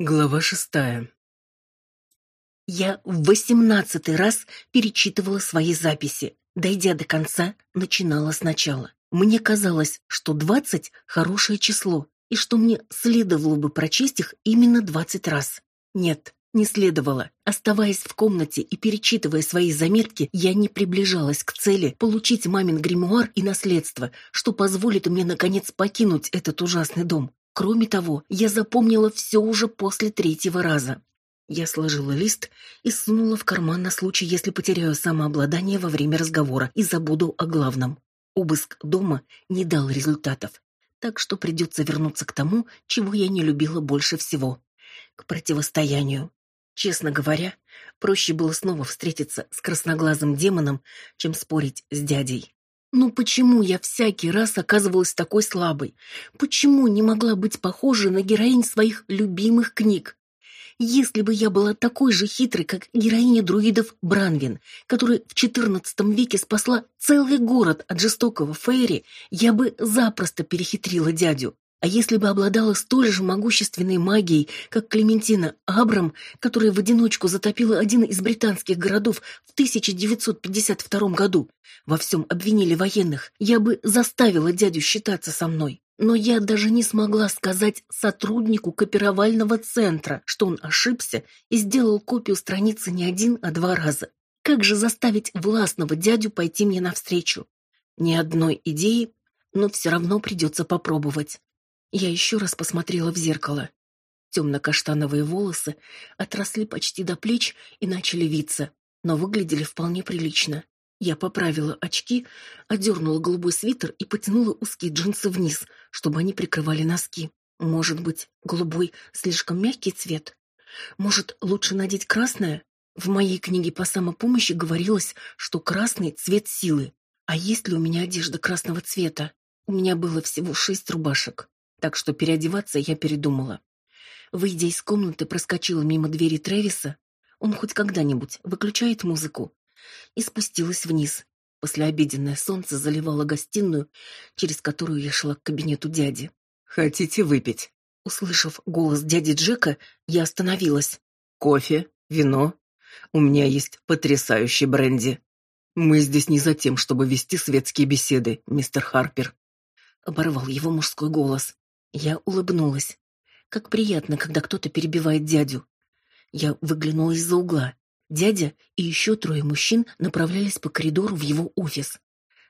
Глава шестая Я в восемнадцатый раз перечитывала свои записи. Дойдя до конца, начинала сначала. Мне казалось, что двадцать — хорошее число, и что мне следовало бы прочесть их именно двадцать раз. Нет, не следовало. Оставаясь в комнате и перечитывая свои заметки, я не приближалась к цели получить мамин гримуар и наследство, что позволит мне, наконец, покинуть этот ужасный дом. Кроме того, я запомнила все уже после третьего раза. Я сложила лист и сунула в карман на случай, если потеряю самообладание во время разговора и забуду о главном. Обыск дома не дал результатов, так что придется вернуться к тому, чего я не любила больше всего — к противостоянию. Честно говоря, проще было снова встретиться с красноглазым демоном, чем спорить с дядей. Ну почему я всякий раз оказывалась такой слабой? Почему не могла быть похожей на героинь своих любимых книг? Если бы я была такой же хитрой, как героиня друидов Бранвин, которая в XIV веке спасла целый город от жестокого Фейри, я бы запросто перехитрила дядю. А если бы обладала столь же могущественной магией, как Клементина Абрам, которая в одиночку затопила один из британских городов в 1952 году, во всем обвинили военных, я бы заставила дядю считаться со мной. Но я даже не смогла сказать сотруднику копировального центра, что он ошибся и сделал копию страницы не один, а два раза. Как же заставить властного дядю пойти мне навстречу? Ни одной идеи, но все равно придется попробовать. Я еще раз посмотрела в зеркало. Темно-каштановые волосы отросли почти до плеч и начали виться, но выглядели вполне прилично. Я поправила очки, одернула голубой свитер и потянула узкие джинсы вниз, чтобы они прикрывали носки. Может быть, голубой слишком мягкий цвет? Может, лучше надеть красное? В моей книге по самопомощи говорилось, что красный — цвет силы. А есть ли у меня одежда красного цвета? У меня было всего шесть рубашек, так что переодеваться я передумала. Выйдя из комнаты, проскочила мимо двери Трэвиса. Он хоть когда-нибудь выключает музыку и спустилась вниз. Послеобеденное солнце заливало гостиную, через которую я шла к кабинету дяди. «Хотите выпить?» Услышав голос дяди Джека, я остановилась. «Кофе? Вино? У меня есть потрясающий бренди. Мы здесь не за тем, чтобы вести светские беседы, мистер Харпер». Оборвал его мужской голос. Я улыбнулась. Как приятно, когда кто-то перебивает дядю. Я выглянула из-за угла. Дядя и еще трое мужчин направлялись по коридору в его офис.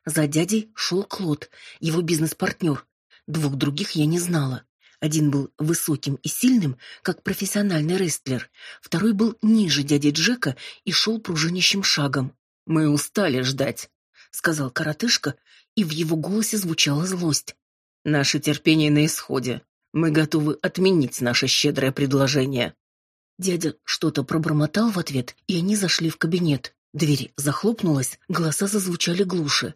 За дядей шел Клод, его бизнес-партнер. Двух других я не знала. Один был высоким и сильным, как профессиональный рестлер. Второй был ниже дяди Джека и шел пружинящим шагом. «Мы устали ждать», — сказал коротышка, и в его голосе звучала злость. «Наше терпение на исходе. Мы готовы отменить наше щедрое предложение». Дядя что-то пробормотал в ответ, и они зашли в кабинет. Дверь захлопнулась, голоса зазвучали глуше.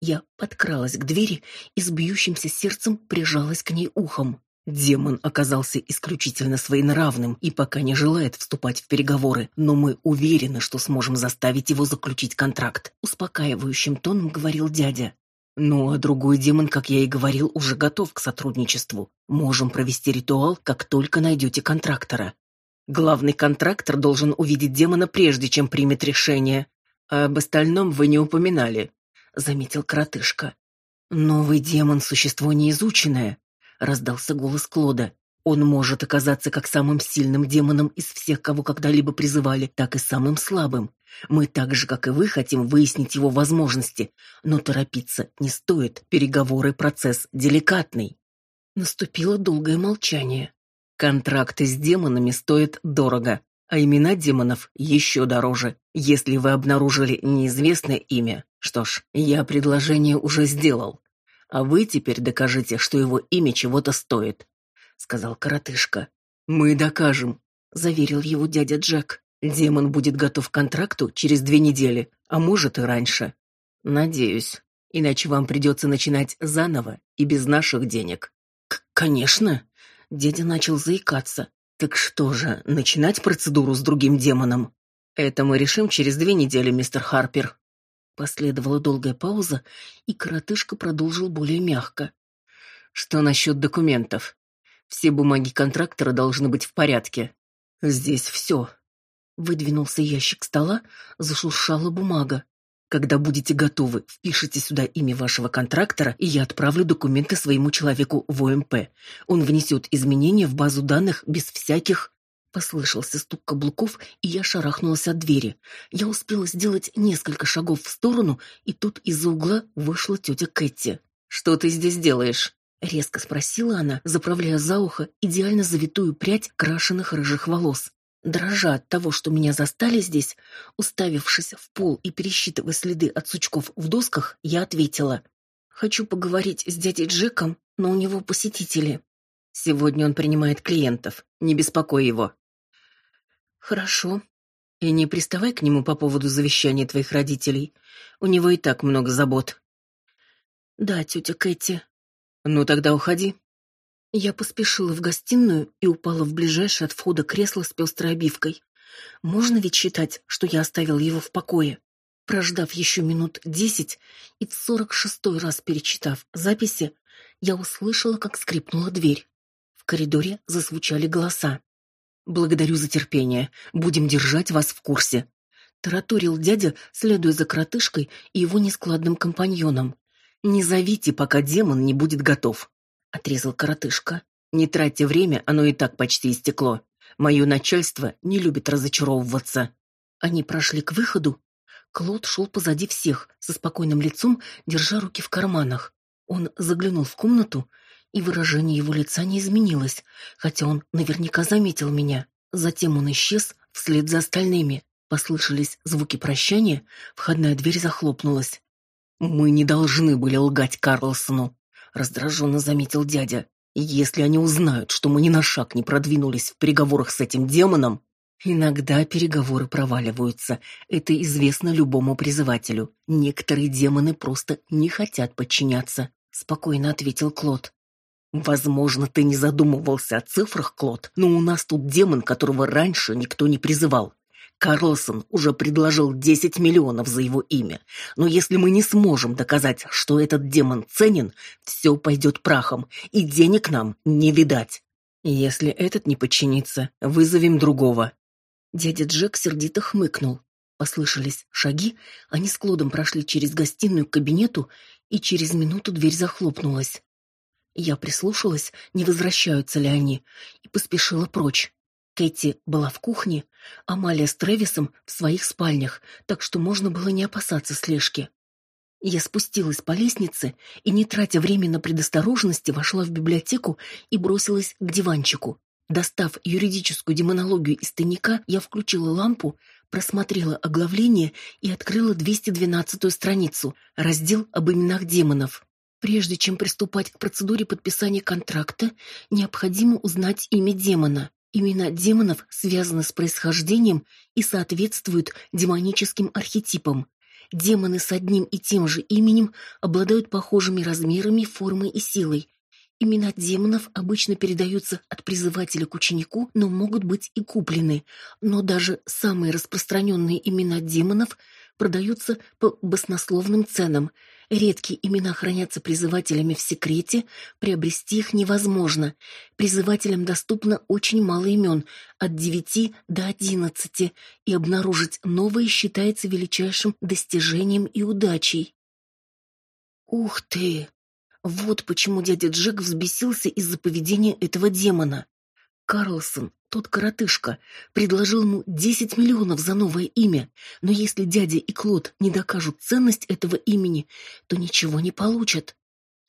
Я подкралась к двери и с бьющимся сердцем прижалась к ней ухом. Демон оказался исключительно своенравным и пока не желает вступать в переговоры, но мы уверены, что сможем заставить его заключить контракт, успокаивающим тоном говорил дядя. Ну, а другой демон, как я и говорил, уже готов к сотрудничеству. Можем провести ритуал, как только найдете контрактора. Главный контрактор должен увидеть демона прежде, чем примет решение. А об остальном вы не упоминали, заметил коротышка. Новый демон существо неизученное, раздался голос Клода. Он может оказаться как самым сильным демоном из всех, кого когда-либо призывали, так и самым слабым. Мы так же, как и вы, хотим выяснить его возможности, но торопиться не стоит. Переговоры процесс деликатный. Наступило долгое молчание. Контракты с демонами стоят дорого, а имена демонов еще дороже. Если вы обнаружили неизвестное имя, что ж, я предложение уже сделал. А вы теперь докажите, что его имя чего-то стоит, сказал коротышка. Мы докажем, заверил его дядя Джек. Демон будет готов к контракту через две недели, а может и раньше. Надеюсь. Иначе вам придется начинать заново и без наших денег. К конечно, Дядя начал заикаться. Так что же, начинать процедуру с другим демоном? Это мы решим через две недели, мистер Харпер. Последовала долгая пауза, и коротышка продолжил более мягко. Что насчет документов? Все бумаги контрактора должны быть в порядке. Здесь все. Выдвинулся ящик стола, зашуршала бумага. Когда будете готовы, впишите сюда имя вашего контрактора, и я отправлю документы своему человеку в ОМП. Он внесет изменения в базу данных без всяких... Послышался стук каблуков, и я шарахнулась от двери. Я успела сделать несколько шагов в сторону, и тут из-за угла вышла тетя Кэти. «Что ты здесь делаешь?» — резко спросила она, заправляя за ухо идеально завитую прядь крашеных рыжих волос. Дрожа от того, что меня застали здесь, уставившись в пол и пересчитывая следы от сучков в досках, я ответила. «Хочу поговорить с дядей Джеком, но у него посетители. Сегодня он принимает клиентов. Не беспокой его». «Хорошо. И не приставай к нему по поводу завещания твоих родителей. У него и так много забот». «Да, тетя Кэти». «Ну тогда уходи». Я поспешила в гостиную и упала в ближайшее от входа кресло с пестрой обивкой. Можно ведь считать, что я оставил его в покое. Прождав еще минут десять и в сорок шестой раз перечитав записи, я услышала, как скрипнула дверь. В коридоре зазвучали голоса. «Благодарю за терпение. Будем держать вас в курсе», — тараторил дядя, следуя за коротышкой и его нескладным компаньоном. «Не зовите, пока демон не будет готов отрезал коротышка. Не тратьте время, оно и так почти истекло. Мое начальство не любит разочаровываться. Они прошли к выходу. Клод шел позади всех, со спокойным лицом, держа руки в карманах. Он заглянул в комнату, и выражение его лица не изменилось, хотя он наверняка заметил меня. Затем он исчез вслед за остальными. Послышались звуки прощания, входная дверь захлопнулась. Мы не должны были лгать Карлсону раздраженно заметил дядя. Если они узнают, что мы ни на шаг не продвинулись в переговорах с этим демоном, иногда переговоры проваливаются. Это известно любому призывателю. Некоторые демоны просто не хотят подчиняться, спокойно ответил Клод. Возможно, ты не задумывался о цифрах, Клод, но у нас тут демон, которого раньше никто не призывал. Карлсон уже предложил 10 миллионов за его имя. Но если мы не сможем доказать, что этот демон ценен, все пойдет прахом, и денег нам не видать. Если этот не подчинится, вызовем другого. Дядя Джек сердито хмыкнул. Послышались шаги, они с Клодом прошли через гостиную к кабинету, и через минуту дверь захлопнулась. Я прислушалась, не возвращаются ли они, и поспешила прочь. Кэти была в кухне, Амалия с Тревисом в своих спальнях, так что можно было не опасаться слежки. Я спустилась по лестнице и, не тратя время на предосторожности, вошла в библиотеку и бросилась к диванчику. Достав юридическую демонологию из тайника, я включила лампу, просмотрела оглавление и открыла 212-ю страницу, раздел об именах демонов. Прежде чем приступать к процедуре подписания контракта, необходимо узнать имя демона. Имена демонов связаны с происхождением и соответствуют демоническим архетипам. Демоны с одним и тем же именем обладают похожими размерами, формой и силой. Имена демонов обычно передаются от призывателя к ученику, но могут быть и куплены. Но даже самые распространенные имена демонов продаются по баснословным ценам – Редкие имена хранятся призывателями в секрете, приобрести их невозможно. Призывателям доступно очень мало имен, от девяти до одиннадцати, и обнаружить новые считается величайшим достижением и удачей. Ух ты! Вот почему дядя Джек взбесился из-за поведения этого демона. Карлсон, тот коротышка, предложил ему 10 миллионов за новое имя, но если дядя и Клод не докажут ценность этого имени, то ничего не получат.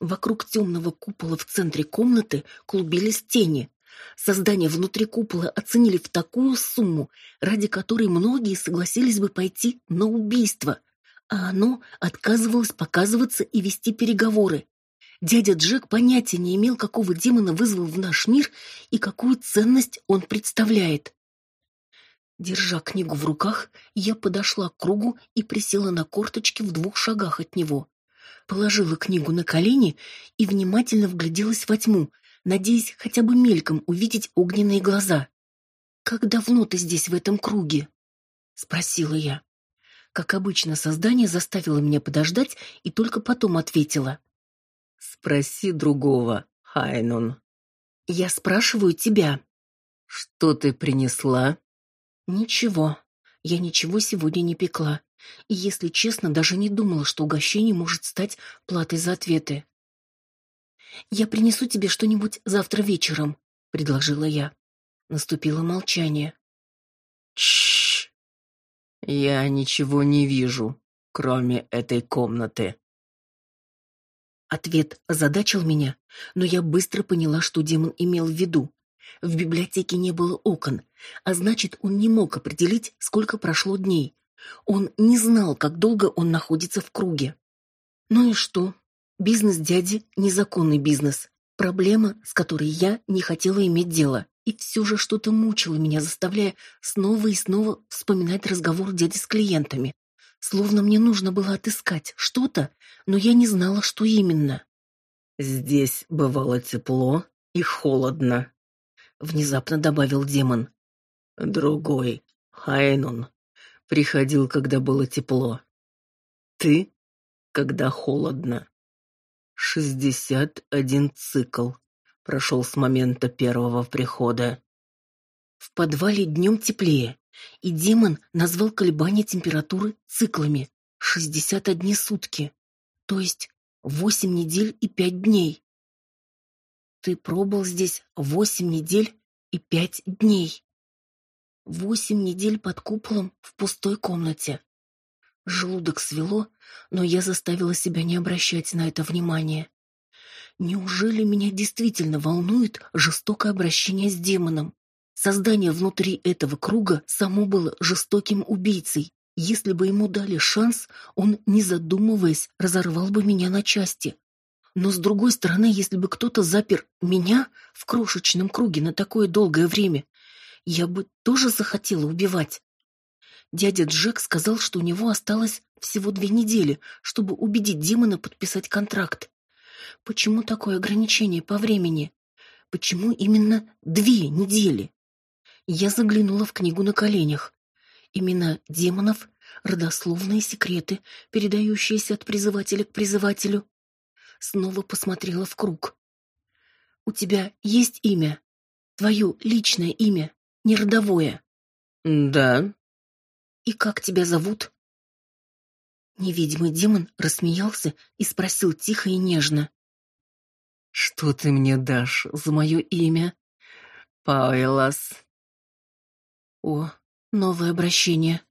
Вокруг темного купола в центре комнаты клубились тени. Создание внутри купола оценили в такую сумму, ради которой многие согласились бы пойти на убийство, а оно отказывалось показываться и вести переговоры. Дядя Джек понятия не имел, какого демона вызвал в наш мир и какую ценность он представляет. Держа книгу в руках, я подошла к кругу и присела на корточки в двух шагах от него. Положила книгу на колени и внимательно вгляделась во тьму, надеясь хотя бы мельком увидеть огненные глаза. «Как давно ты здесь, в этом круге?» — спросила я. Как обычно, создание заставило меня подождать и только потом ответила. Спроси другого. Хайнун. Я спрашиваю тебя. Что ты принесла? Ничего. Я ничего сегодня не пекла. И, если честно, даже не думала, что угощение может стать платой за ответы. «Я принесу тебе что-нибудь завтра вечером», — предложила я. Наступило молчание. Чш. Я ничего не вижу, кроме этой комнаты. Ответ озадачил меня, но я быстро поняла, что демон имел в виду. В библиотеке не было окон, а значит, он не мог определить, сколько прошло дней. Он не знал, как долго он находится в круге. Ну и что? Бизнес дяди – незаконный бизнес. Проблема, с которой я не хотела иметь дело. И все же что-то мучило меня, заставляя снова и снова вспоминать разговор дяди с клиентами. Словно мне нужно было отыскать что-то, но я не знала, что именно. «Здесь бывало тепло и холодно», — внезапно добавил демон. «Другой, Хайнун, приходил, когда было тепло. Ты, когда холодно. Шестьдесят один цикл прошел с момента первого прихода. В подвале днем теплее, и демон назвал колебания температуры циклами. Шестьдесят одни сутки, то есть восемь недель и пять дней. Ты пробыл здесь восемь недель и пять дней. Восемь недель под куполом в пустой комнате. Желудок свело, но я заставила себя не обращать на это внимания. Неужели меня действительно волнует жестокое обращение с демоном? Создание внутри этого круга само было жестоким убийцей. Если бы ему дали шанс, он, не задумываясь, разорвал бы меня на части. Но с другой стороны, если бы кто-то запер меня в крошечном круге на такое долгое время, я бы тоже захотела убивать. Дядя Джек сказал, что у него осталось всего две недели, чтобы убедить демона подписать контракт. Почему такое ограничение по времени? Почему именно две недели? Я заглянула в книгу на коленях. Имена демонов, родословные секреты, передающиеся от призывателя к призывателю. Снова посмотрела в круг. «У тебя есть имя? Твое личное имя, не родовое?» «Да», «И как тебя зовут?» Невидимый демон рассмеялся и спросил тихо и нежно. «Что ты мне дашь за мое имя?» «Пауэлас». О, новое обращение.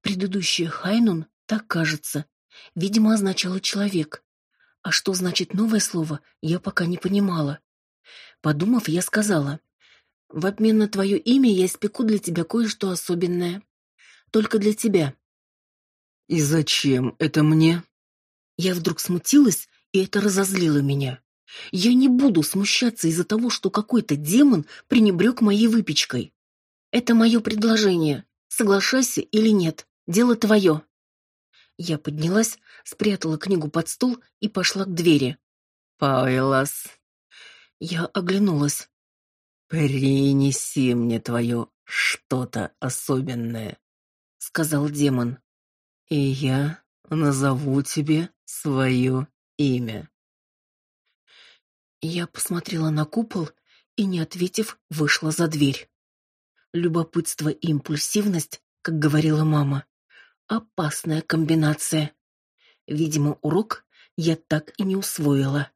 Предыдущее «хайнун», так кажется, видимо, означало «человек». А что значит новое слово, я пока не понимала. Подумав, я сказала, «В обмен на твое имя я испеку для тебя кое-что особенное» только для тебя. И зачем это мне? Я вдруг смутилась, и это разозлило меня. Я не буду смущаться из-за того, что какой-то демон пренебрег моей выпечкой. Это мое предложение. Соглашайся или нет. Дело твое. Я поднялась, спрятала книгу под стол и пошла к двери. Пауэлас. Я оглянулась. Принеси мне твое что-то особенное сказал демон. И я назову тебе свое имя. Я посмотрела на купол и, не ответив, вышла за дверь. Любопытство и импульсивность, как говорила мама, опасная комбинация. Видимо, урок я так и не усвоила.